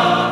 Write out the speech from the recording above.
아.